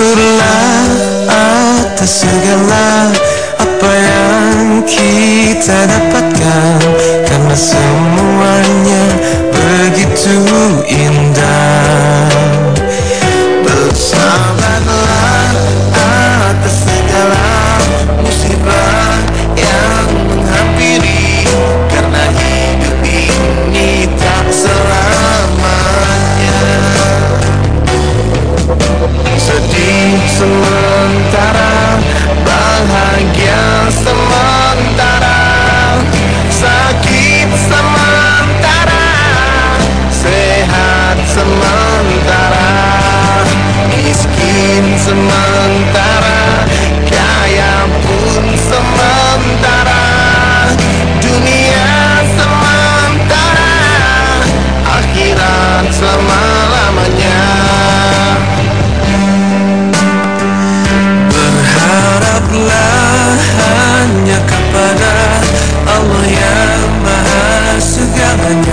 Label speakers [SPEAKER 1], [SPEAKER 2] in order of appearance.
[SPEAKER 1] Syukurlah atas segala apa yang kita dapatkan. Karena semuanya begitu I've